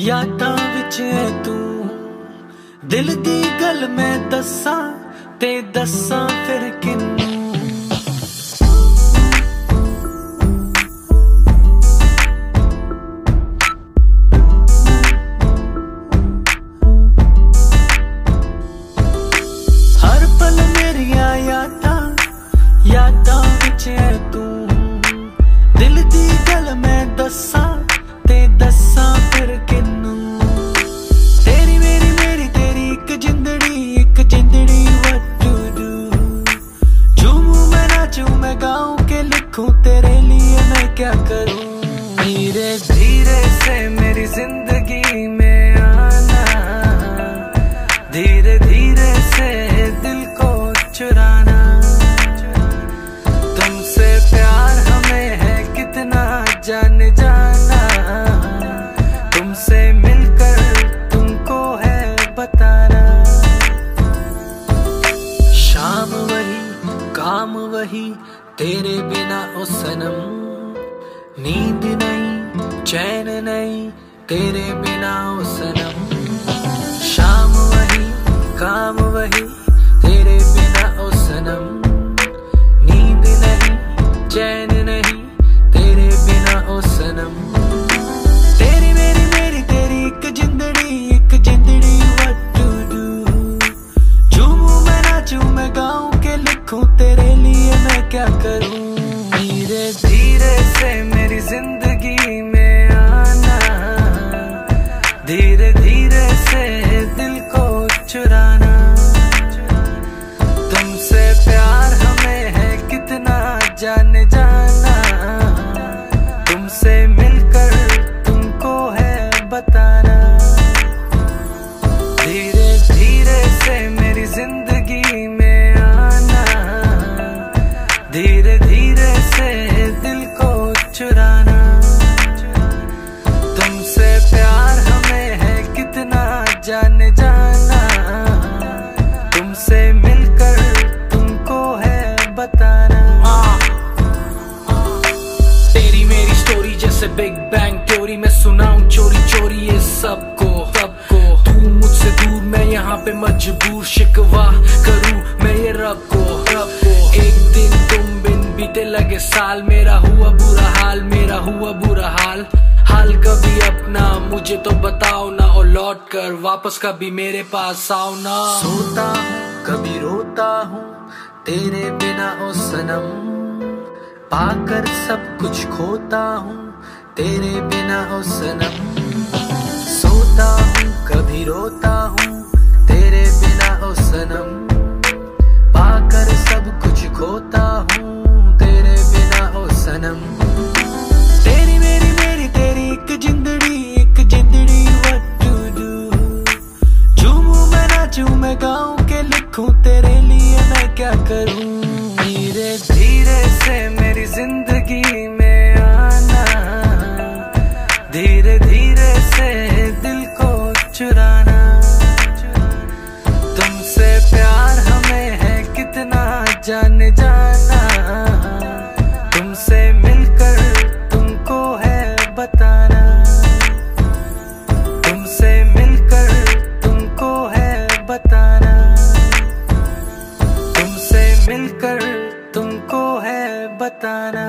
ਯਾਦਾਂ ਵਿੱਚ ਤੂੰ। ਦਿਲ ਦੀ ਗੱਲ ਮੈਂ ਦੱਸਾਂ ਤੇ ਦੱਸਾਂ ਫਿਰ ਕਿੰਨੂੰ क्या करूँ? धीरे धीरे से मेरी ज़िंदगी में आना। धीरे धीरे से दिल को चुराना। तुमसे प्यार हमें है कितना जान जाना। तुमसे मिलकर तुमको है बताना। शाम वही, काम वही, तेरे बिना ओ सनम। नींद नहीं, चैन नहीं, तेरे बिना सनम शाम वही, काम वही, तेरे बिना ओ सनम नींद नहीं, चैन नहीं, तेरे बिना ओ तेरी मेरी मेरी, तेरी एक एक के लिखूं, तेरे लिए मैं क्या करूँ? धीरे धीरे से मेरी ज़िंदगी में आना। धीरे धीरे से जान जाना। तुमसे मिलकर तुमको है बताना। तेरी मेरी स्टोरी जैसे बिग बैंग थ्योरी मैं सुनाऊं चोरी चोरी ये सबको सबको। तू मुझसे दूर, मैं यहाँ पे मजबूर, शिकवा करूँ मैं ये रब को रब को। एक दिन तुम बिन बीते लगे साल, मेरा हुआ बुरा हाल, मेरा हुआ बुरा हाल। हाल कभी अपना मुझे तो बताओ ना और लौट कर वापस कभी मेरे पास आओ ना। सोता हूँ, कभी रोता हूँ, तेरे बिना ओ सनम। पाकर सब कुछ खोता हूँ, तेरे बिना ओ सनम। सोता हूँ, कभी रोता हूँ जाने जाना, तुमसे मिलकर तुमको है बताना। तुमसे मिलकर तुमको है बताना। तुमसे मिलकर तुमको है बताना।